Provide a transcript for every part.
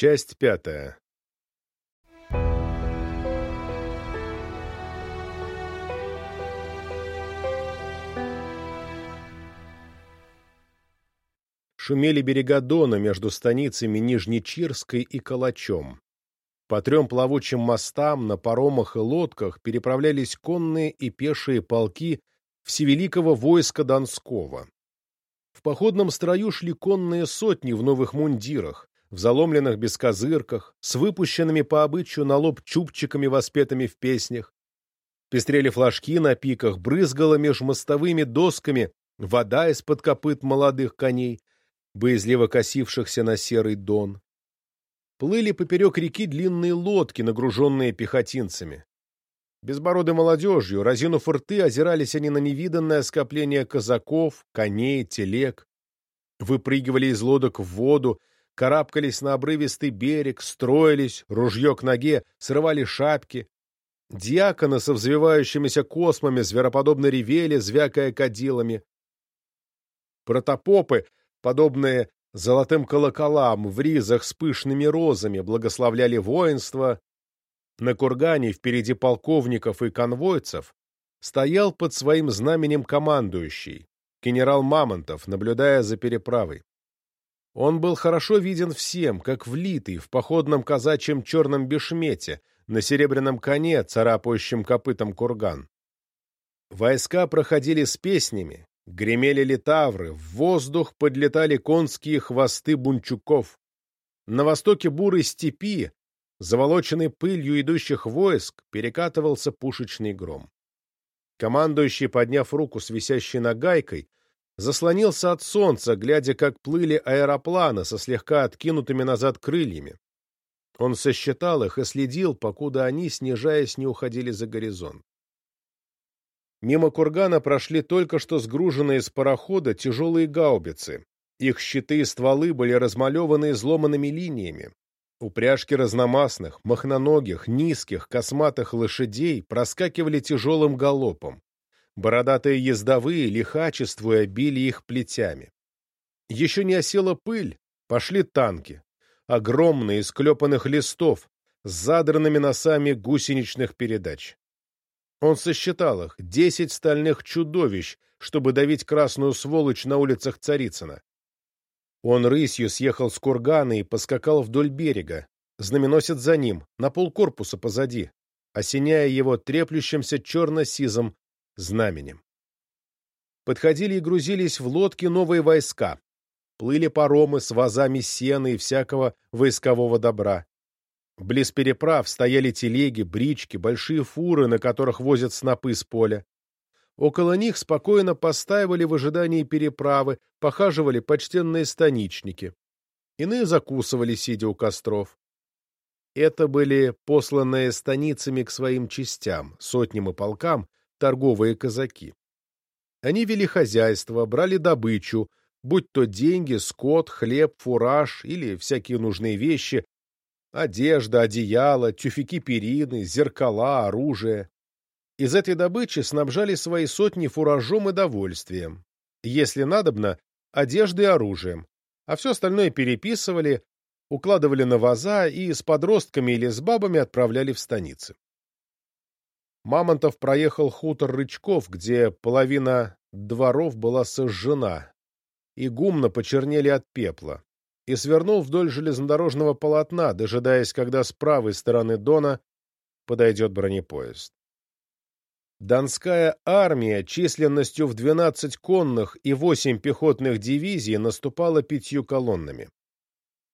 Часть пятая. Шумели берега Дона между станицами Нижнечирской и Калачом. По трем плавучим мостам на паромах и лодках переправлялись конные и пешие полки всевеликого войска Донского. В походном строю шли конные сотни в новых мундирах, в заломленных бескозырках, с выпущенными по обычаю на лоб чубчиками, воспетыми в песнях. Пестрели флажки на пиках, брызгала меж мостовыми досками вода из-под копыт молодых коней, боязливо косившихся на серый дон. Плыли поперек реки длинные лодки, нагруженные пехотинцами. Безбородой молодежью, разинув рты, озирались они на невиданное скопление казаков, коней, телег. Выпрыгивали из лодок в воду, карабкались на обрывистый берег, строились, ружье к ноге, срывали шапки. Диаконы со взвивающимися космами звероподобно ревели, звякая кадилами. Протопопы, подобные золотым колоколам в ризах с пышными розами, благословляли воинство. На кургане впереди полковников и конвойцев стоял под своим знаменем командующий, генерал Мамонтов, наблюдая за переправой. Он был хорошо виден всем, как влитый в походном казачьем черном бешмете, на серебряном коне, царапающем копытом курган. Войска проходили с песнями, гремели литавры, в воздух подлетали конские хвосты бунчуков. На востоке бурой степи, заволоченной пылью идущих войск, перекатывался пушечный гром. Командующий, подняв руку с висящей нагайкой, заслонился от солнца, глядя, как плыли аэропланы со слегка откинутыми назад крыльями. Он сосчитал их и следил, покуда они, снижаясь, не уходили за горизонт. Мимо кургана прошли только что сгруженные с парохода тяжелые гаубицы. Их щиты и стволы были размалеваны изломанными линиями. Упряжки разномастных, махноногих, низких, косматых лошадей проскакивали тяжелым галопом. Бородатые ездовые, лихачествуя, били их плетями. Еще не осела пыль, пошли танки. Огромные, из клепанных листов, с задранными носами гусеничных передач. Он сосчитал их, десять стальных чудовищ, чтобы давить красную сволочь на улицах Царицына. Он рысью съехал с кургана и поскакал вдоль берега, знаменосец за ним, на полкорпуса позади, осеняя его треплющимся черно-сизым знаменем. Подходили и грузились в лодки новые войска. Плыли паромы с вазами сена и всякого войскового добра. Близ переправ стояли телеги, брички, большие фуры, на которых возят снопы с поля. Около них спокойно постаивали в ожидании переправы, похаживали почтенные станичники. Иные закусывали, сидя у костров. Это были посланные станицами к своим частям, сотням и полкам, торговые казаки. Они вели хозяйство, брали добычу, будь то деньги, скот, хлеб, фураж или всякие нужные вещи, одежда, одеяло, тюфяки перины, зеркала, оружие. Из этой добычи снабжали свои сотни фуражом и довольствием. Если надобно, одеждой и оружием, а все остальное переписывали, укладывали на ваза и с подростками или с бабами отправляли в станицы. Мамонтов проехал хутор Рычков, где половина дворов была сожжена, и гумно почернели от пепла, и свернул вдоль железнодорожного полотна, дожидаясь, когда с правой стороны Дона подойдет бронепоезд. Донская армия численностью в 12 конных и 8 пехотных дивизий наступала пятью колоннами.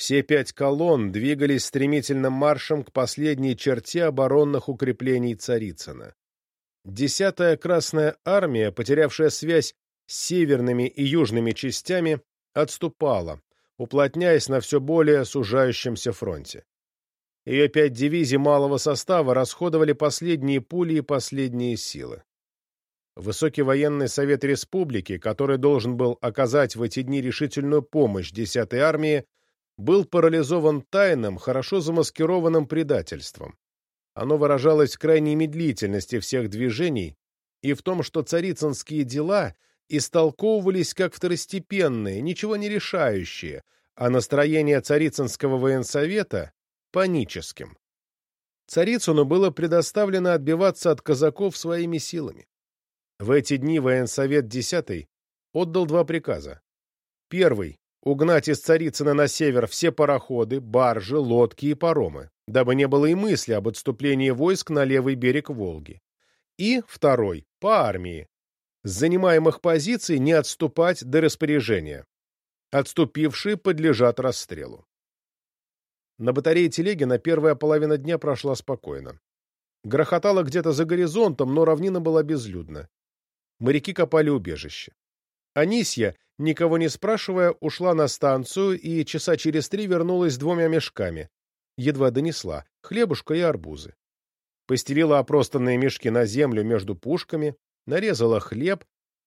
Все пять колонн двигались стремительным маршем к последней черте оборонных укреплений Царицына. Десятая Красная Армия, потерявшая связь с северными и южными частями, отступала, уплотняясь на все более сужающемся фронте. Ее пять дивизий малого состава расходовали последние пули и последние силы. Высокий военный совет республики, который должен был оказать в эти дни решительную помощь 10-й армии, был парализован тайным, хорошо замаскированным предательством. Оно выражалось в крайней медлительности всех движений и в том, что царицынские дела истолковывались как второстепенные, ничего не решающие, а настроение Царицынского военсовета — паническим. Царицыну было предоставлено отбиваться от казаков своими силами. В эти дни военсовет 10 отдал два приказа. Первый — угнать из Царицына на север все пароходы, баржи, лодки и паромы, дабы не было и мысли об отступлении войск на левый берег Волги. И второй — по армии. С занимаемых позиций не отступать до распоряжения. Отступившие подлежат расстрелу. На батарее Телегина первая половина дня прошла спокойно. Грохотало где-то за горизонтом, но равнина была безлюдна. Моряки копали убежище. Анисья, никого не спрашивая, ушла на станцию и часа через три вернулась с двумя мешками. Едва донесла — хлебушка и арбузы. Постелила опростанные мешки на землю между пушками, нарезала хлеб,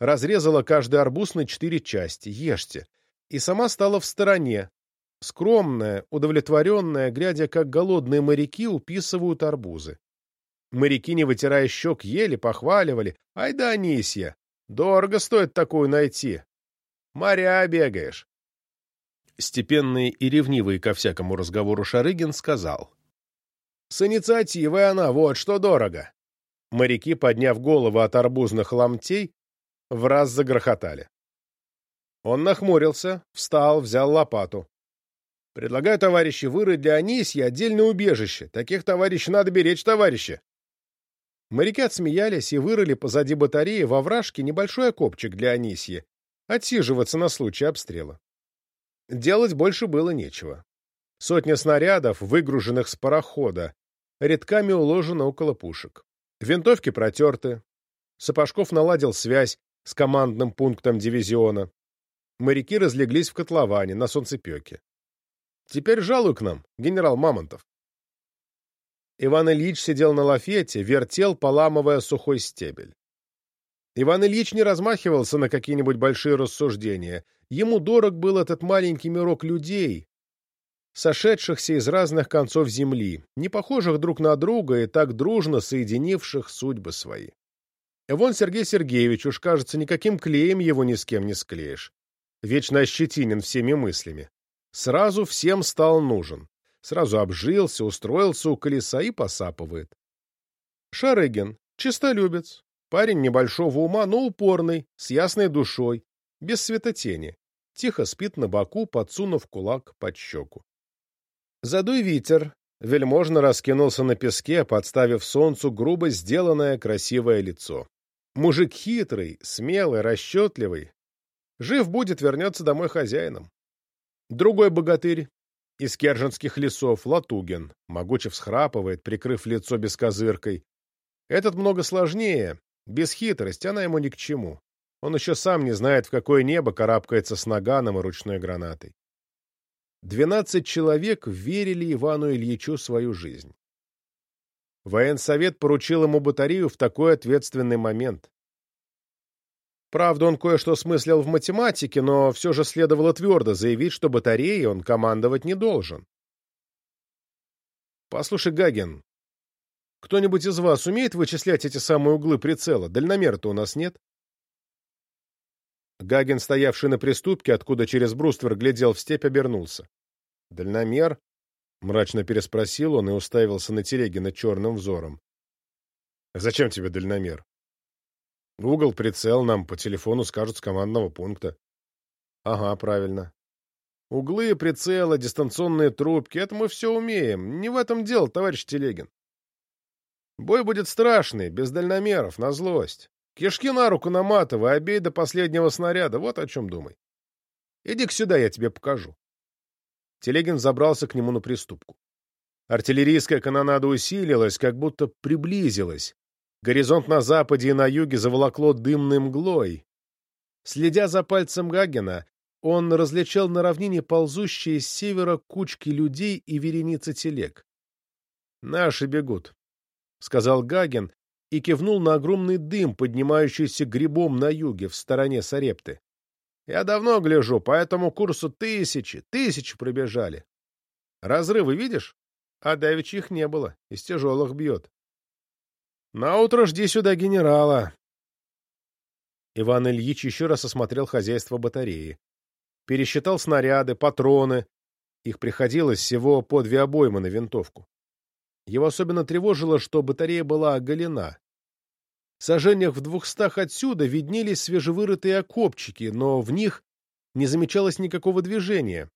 разрезала каждый арбуз на четыре части. Ешьте. И сама стала в стороне, скромная, удовлетворенная, глядя, как голодные моряки уписывают арбузы. Моряки, не вытирая щек, ели, похваливали. Ай да, Анисья, дорого стоит такую найти. Моря бегаешь. Степенный и ревнивый ко всякому разговору Шарыгин сказал. С инициативой она, вот что дорого. Моряки, подняв голову от арбузных ломтей, в раз загрохотали. Он нахмурился, встал, взял лопату. «Предлагаю, товарищи, вырыть для Анисьи отдельное убежище. Таких товарищей надо беречь, товарищи». Моряки отсмеялись и вырыли позади батареи во вражке небольшой окопчик для Анисьи, отсиживаться на случай обстрела. Делать больше было нечего. Сотня снарядов, выгруженных с парохода, редками уложено около пушек. Винтовки протерты. Сапожков наладил связь с командным пунктом дивизиона. Моряки разлеглись в котловане на солнцепеке. Теперь жалуй к нам, генерал Мамонтов. Иван Ильич сидел на лафете, вертел, поламывая сухой стебель. Иван Ильич не размахивался на какие-нибудь большие рассуждения. Ему дорог был этот маленький мирок людей, сошедшихся из разных концов земли, не похожих друг на друга и так дружно соединивших судьбы свои. Вон Сергей Сергеевич, уж кажется, никаким клеем его ни с кем не склеишь. Вечно ощетинен всеми мыслями. Сразу всем стал нужен. Сразу обжился, устроился у колеса и посапывает. Шарыгин, чистолюбец, парень небольшого ума, но упорный, с ясной душой, без светотени. Тихо спит на боку, подсунув кулак под щеку. Задуй ветер, вельможно раскинулся на песке, подставив солнцу грубо сделанное красивое лицо. Мужик хитрый, смелый, расчетливый. Жив будет, вернется домой хозяином. Другой богатырь из керженских лесов, Латугин, могуче всхрапывает, прикрыв лицо бескозыркой. Этот много сложнее, без хитрости, она ему ни к чему. Он еще сам не знает, в какое небо карабкается с наганом и ручной гранатой. Двенадцать человек верили Ивану Ильичу свою жизнь. Военсовет поручил ему батарею в такой ответственный момент. Правда, он кое-что смыслил в математике, но все же следовало твердо заявить, что батареей он командовать не должен. «Послушай, Гаген, кто-нибудь из вас умеет вычислять эти самые углы прицела? Дальномера-то у нас нет?» Гаген, стоявший на приступке, откуда через бруствер глядел в степь, обернулся. «Дальномер?» — мрачно переспросил он и уставился на Телегина черным взором. «Зачем тебе дальномер?» «Угол, прицел нам по телефону скажут с командного пункта». «Ага, правильно. Углы, прицелы, дистанционные трубки — это мы все умеем. Не в этом дело, товарищ Телегин. Бой будет страшный, без дальномеров, на злость. Кишки на руку наматывай, обей до последнего снаряда, вот о чем думай. Иди-ка сюда, я тебе покажу. Телегин забрался к нему на приступку. Артиллерийская канонада усилилась, как будто приблизилась. Горизонт на западе и на юге заволокло дымной мглой. Следя за пальцем Гагена, он различал на равнине ползущие с севера кучки людей и вереницы телег. «Наши бегут», — сказал Гаген и кивнул на огромный дым, поднимающийся грибом на юге, в стороне Сарепты. Я давно гляжу, по этому курсу тысячи, тысячи пробежали. Разрывы видишь? А давеча их не было, из тяжелых бьет. Наутро жди сюда генерала. Иван Ильич еще раз осмотрел хозяйство батареи. пересчитал снаряды, патроны. Их приходилось всего по две обоймы на винтовку. Его особенно тревожило, что батарея была оголена. В сожжениях в двухстах отсюда виднелись свежевырытые окопчики, но в них не замечалось никакого движения.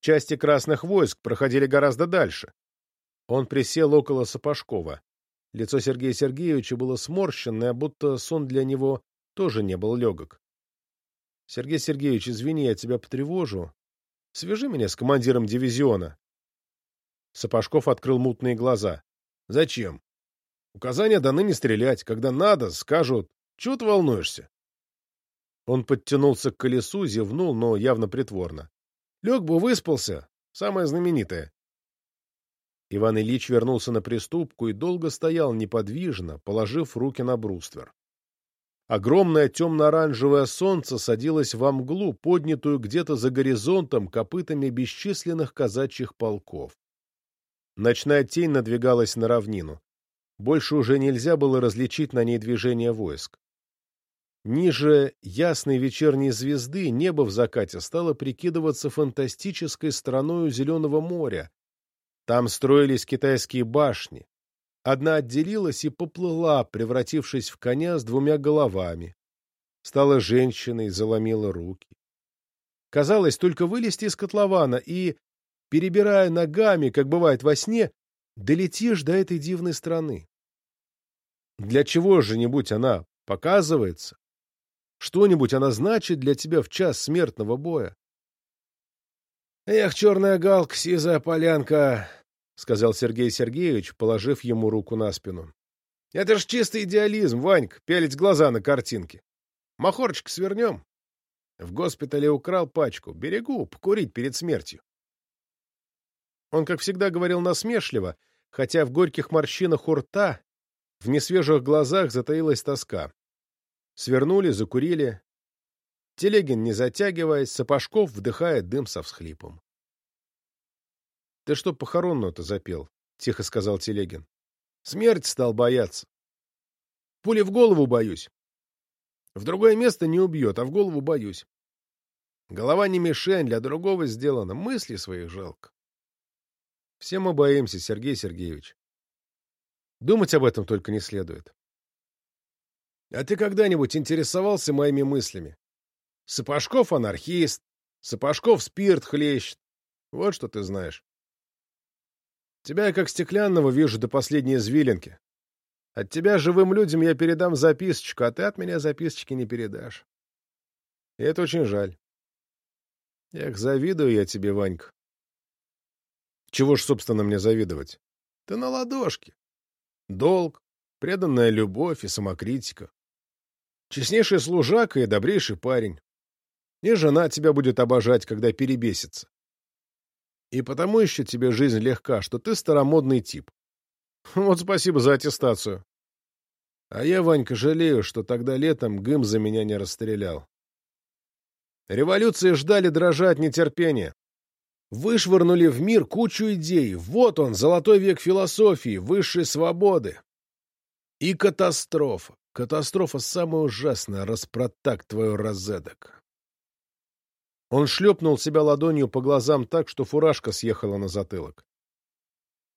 Части красных войск проходили гораздо дальше. Он присел около Сапожкова. Лицо Сергея Сергеевича было сморщенное, будто сон для него тоже не был легок. — Сергей Сергеевич, извини, я тебя потревожу. Свяжи меня с командиром дивизиона. Сапожков открыл мутные глаза. — Зачем? Указания даны не стрелять. Когда надо, скажут. Чего ты волнуешься? Он подтянулся к колесу, зевнул, но явно притворно. Лег бы, выспался. Самое знаменитое. Иван Ильич вернулся на приступку и долго стоял неподвижно, положив руки на бруствер. Огромное темно-оранжевое солнце садилось во мглу, поднятую где-то за горизонтом копытами бесчисленных казачьих полков. Ночная тень надвигалась на равнину. Больше уже нельзя было различить на ней движение войск. Ниже ясной вечерней звезды небо в закате стало прикидываться фантастической страною Зеленого моря, там строились китайские башни. Одна отделилась и поплыла, превратившись в коня с двумя головами. Стала женщиной, заломила руки. Казалось, только вылезти из котлована и, перебирая ногами, как бывает во сне, долетишь до этой дивной страны. Для чего же-нибудь она показывается? Что-нибудь она значит для тебя в час смертного боя? Эх, черная галка, сизая полянка, — сказал Сергей Сергеевич, положив ему руку на спину. — Это ж чистый идеализм, Ванька, пялить глаза на картинке. Махорчик свернем. В госпитале украл пачку. Берегу, покурить перед смертью. Он, как всегда, говорил насмешливо, хотя в горьких морщинах у рта, в несвежих глазах затаилась тоска. Свернули, закурили. Телегин, не затягиваясь, Сапожков вдыхает дым со всхлипом. Ты что похоронную-то запел? — тихо сказал Телегин. — Смерть стал бояться. Пули в голову боюсь. В другое место не убьет, а в голову боюсь. Голова не мишень, для другого сделана. Мысли своих жалко. Все мы боимся, Сергей Сергеевич. Думать об этом только не следует. А ты когда-нибудь интересовался моими мыслями? Сапожков анархист, Сапожков спирт хлещет. Вот что ты знаешь. Тебя я как стеклянного вижу до последней извилинки. От тебя живым людям я передам записочку, а ты от меня записочки не передашь. И это очень жаль. Эх, завидую я тебе, Ванька. Чего ж, собственно, мне завидовать? Ты на ладошке. Долг, преданная любовь и самокритика. Честнейший служака и добрейший парень. И жена тебя будет обожать, когда перебесится. И потому еще тебе жизнь легка, что ты старомодный тип. Вот спасибо за аттестацию. А я, Ванька, жалею, что тогда летом Гым за меня не расстрелял. Революции ждали дрожа от нетерпения. Вышвырнули в мир кучу идей. Вот он, золотой век философии, высшей свободы. И катастрофа. Катастрофа самая ужасная, распротак твою розеток. Он шлепнул себя ладонью по глазам так, что фуражка съехала на затылок.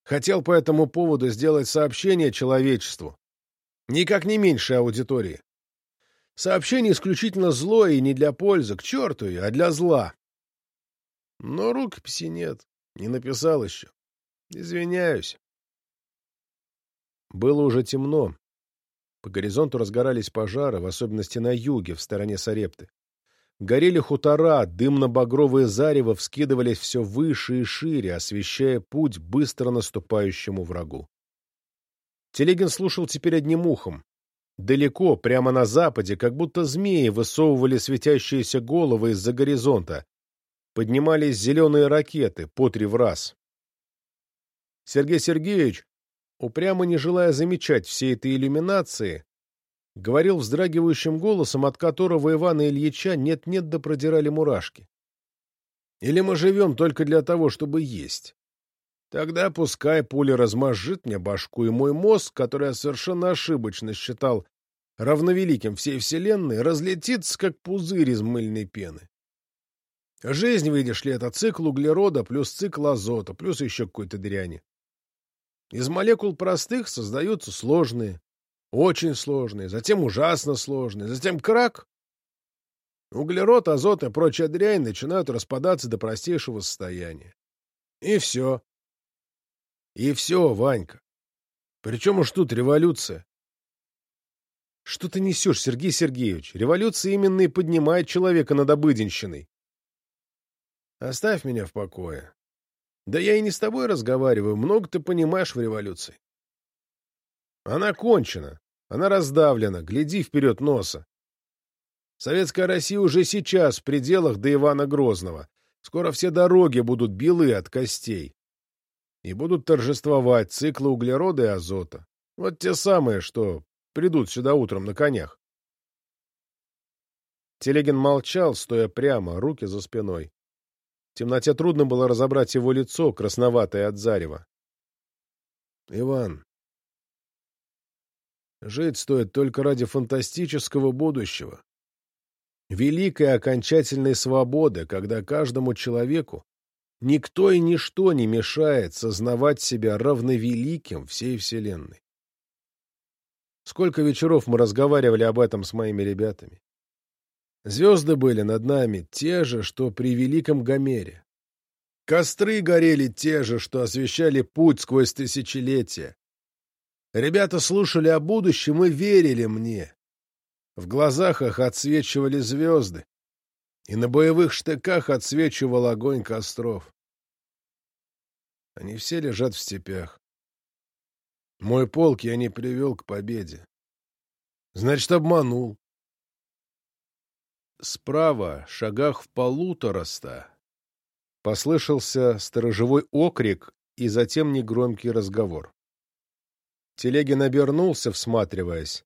Хотел по этому поводу сделать сообщение человечеству. Никак не меньше аудитории. Сообщение исключительно злое и не для пользы, к черту а для зла. Но рукописи нет, не написал еще. Извиняюсь. Было уже темно. По горизонту разгорались пожары, в особенности на юге, в стороне Сарепты. Горели хутора, дымно-багровые зарево вскидывались все выше и шире, освещая путь быстро наступающему врагу. Телегин слушал теперь одним ухом. Далеко, прямо на западе, как будто змеи высовывали светящиеся головы из-за горизонта. Поднимались зеленые ракеты, по три в раз. Сергей Сергеевич, упрямо не желая замечать всей этой иллюминации, говорил вздрагивающим голосом, от которого Ивана Ильича нет-нет да продирали мурашки. Или мы живем только для того, чтобы есть? Тогда пускай пуля размозжит мне башку, и мой мозг, который я совершенно ошибочно считал равновеликим всей вселенной, разлетится, как пузырь из мыльной пены. Жизнь, видишь ли, это цикл углерода плюс цикл азота, плюс еще какой-то дряни. Из молекул простых создаются сложные, очень сложные, затем ужасно сложные, затем крак. Углерод, азот и прочая дрянь начинают распадаться до простейшего состояния. И все. И все, Ванька. Причем уж тут революция. Что ты несешь, Сергей Сергеевич? Революция именно и поднимает человека над обыденщиной. Оставь меня в покое. Да я и не с тобой разговариваю, много ты понимаешь в революции. Она кончена, она раздавлена, гляди вперед носа. Советская Россия уже сейчас в пределах до Ивана Грозного. Скоро все дороги будут белы от костей. И будут торжествовать циклы углерода и азота. Вот те самые, что придут сюда утром на конях. Телегин молчал, стоя прямо, руки за спиной. В темноте трудно было разобрать его лицо, красноватое от зарева. — Иван, жить стоит только ради фантастического будущего. Великой окончательной свободы, когда каждому человеку никто и ничто не мешает сознавать себя равновеликим всей Вселенной. Сколько вечеров мы разговаривали об этом с моими ребятами. Звезды были над нами те же, что при Великом Гомере. Костры горели те же, что освещали путь сквозь тысячелетия. Ребята слушали о будущем и верили мне. В глазах их отсвечивали звезды, и на боевых штыках отсвечивал огонь костров. Они все лежат в степях. Мой полк я не привел к победе. Значит, обманул. Справа, шагах в полутораста, послышался сторожевой окрик и затем негромкий разговор. Телегин обернулся, всматриваясь.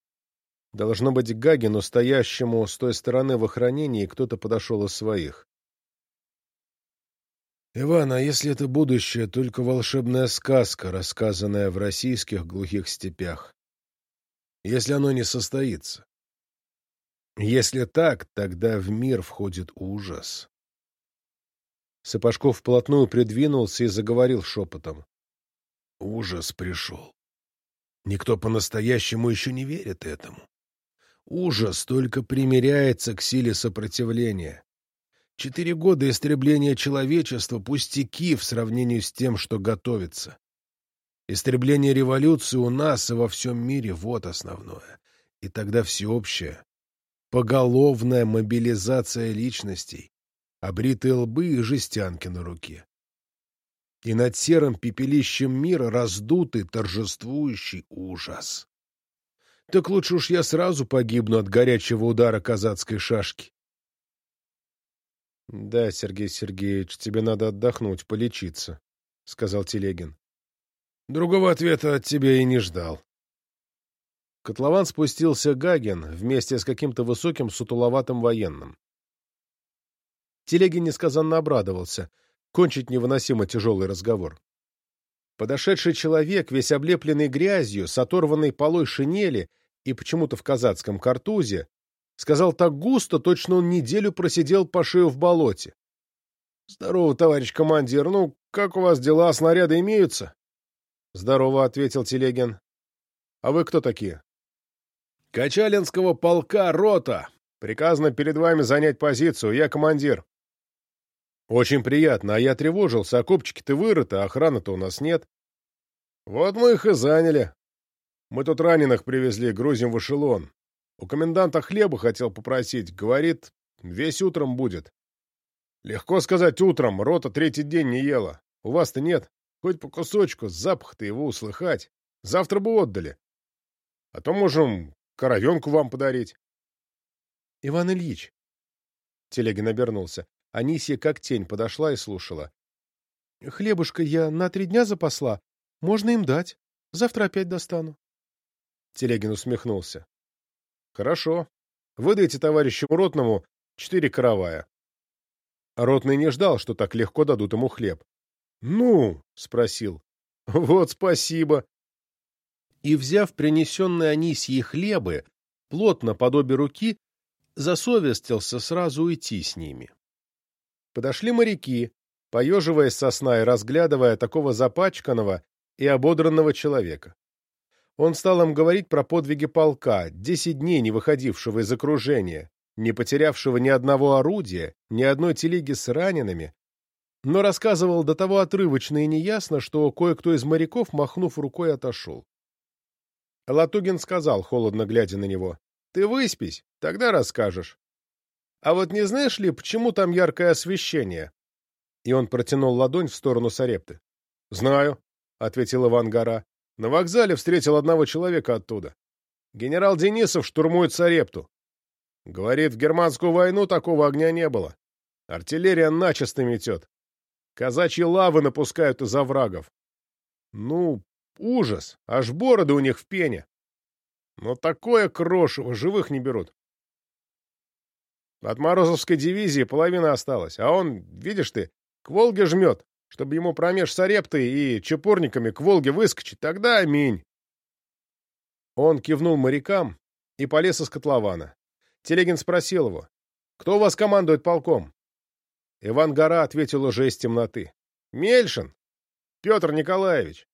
Должно быть, Гагину, стоящему с той стороны в охранении, кто-то подошел из своих. «Иван, а если это будущее только волшебная сказка, рассказанная в российских глухих степях? Если оно не состоится?» Если так, тогда в мир входит ужас. Сапожков вплотную придвинулся и заговорил шепотом. Ужас пришел. Никто по-настоящему еще не верит этому. Ужас только примиряется к силе сопротивления. Четыре года истребления человечества — пустяки в сравнении с тем, что готовится. Истребление революции у нас и во всем мире — вот основное. И тогда всеобщее, поголовная мобилизация личностей, обритые лбы и жестянки на руке. И над серым пепелищем мира раздутый торжествующий ужас. Так лучше уж я сразу погибну от горячего удара казацкой шашки. — Да, Сергей Сергеевич, тебе надо отдохнуть, полечиться, — сказал Телегин. — Другого ответа от тебя и не ждал котлован спустился Гагин вместе с каким-то высоким сутуловатым военным. Телегин несказанно обрадовался. Кончить невыносимо тяжелый разговор. Подошедший человек, весь облепленный грязью, с оторванной полой шинели и почему-то в казацком картузе, сказал так густо, точно он неделю просидел по шею в болоте. — Здорово, товарищ командир. Ну, как у вас дела? Снаряды имеются? — Здорово, — ответил Телегин. — А вы кто такие? Качалинского полка рота. Приказано перед вами занять позицию. Я командир. Очень приятно, а я тревожился. Окопчики-то вырыты, а охраны-то у нас нет. Вот мы их и заняли. Мы тут раненых привезли, грузим в эшелон. У коменданта хлеба хотел попросить. Говорит, весь утром будет. Легко сказать утром, рота третий день не ела. У вас-то нет. Хоть по кусочку, запах-то его услыхать. Завтра бы отдали. А то можем коровенку вам подарить. — Иван Ильич. Телегин обернулся. Анисья как тень подошла и слушала. — Хлебушка я на три дня запасла. Можно им дать. Завтра опять достану. Телегин усмехнулся. — Хорошо. Выдайте товарищу Ротному четыре каравая. Ротный не ждал, что так легко дадут ему хлеб. — Ну? — спросил. — Вот спасибо и, взяв принесенные Анисьи хлебы, плотно под обе руки, засовестился сразу уйти с ними. Подошли моряки, поеживаясь со сна и разглядывая такого запачканного и ободранного человека. Он стал им говорить про подвиги полка, десять дней не выходившего из окружения, не потерявшего ни одного орудия, ни одной телеги с ранеными, но рассказывал до того отрывочно и неясно, что кое-кто из моряков, махнув рукой, отошел. Латугин сказал, холодно глядя на него, «Ты выспись, тогда расскажешь. А вот не знаешь ли, почему там яркое освещение?» И он протянул ладонь в сторону Сарепты. «Знаю», — ответил Иван Гора. «На вокзале встретил одного человека оттуда. Генерал Денисов штурмует Сарепту. Говорит, в германскую войну такого огня не было. Артиллерия начисто метет. Казачьи лавы напускают из оврагов. Ну, ужас, аж бороды у них в пене. Но такое крошево, живых не берут. От Морозовской дивизии половина осталась, а он, видишь ты, к Волге жмет, чтобы ему промеж Сарептой и чепурниками к Волге выскочить, тогда аминь. Он кивнул морякам и полез из котлована. Телегин спросил его, «Кто у вас командует полком?» Иван Гора ответил уже из темноты. «Мельшин! Петр Николаевич!»